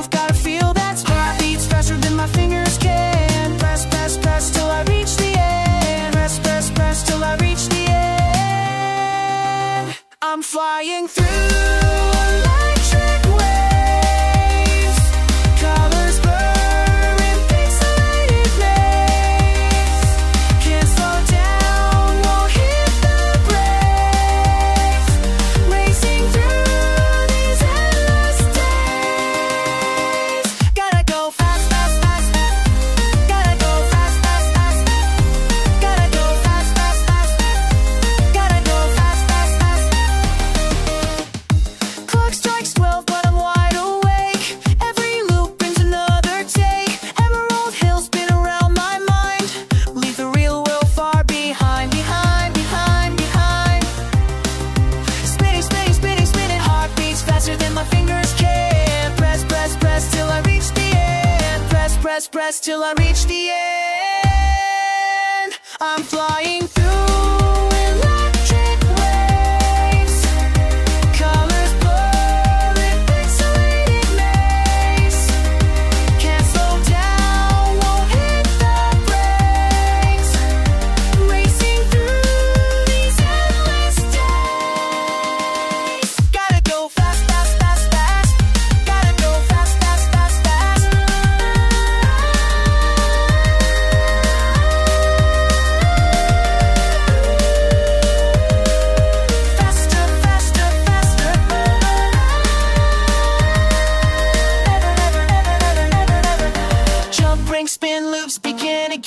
you've got press, press till I reach the end.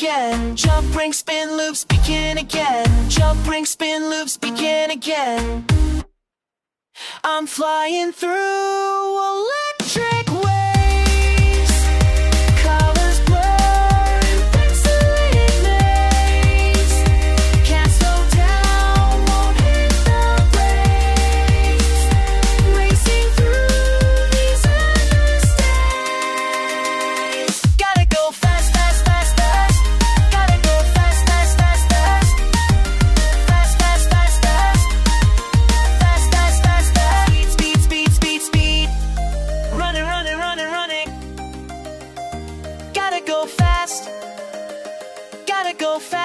again. Jump ring, spin loops, begin again. Jump ring, spin loops, begin again. I'm flying through a Gotta go fast. Gotta go fast.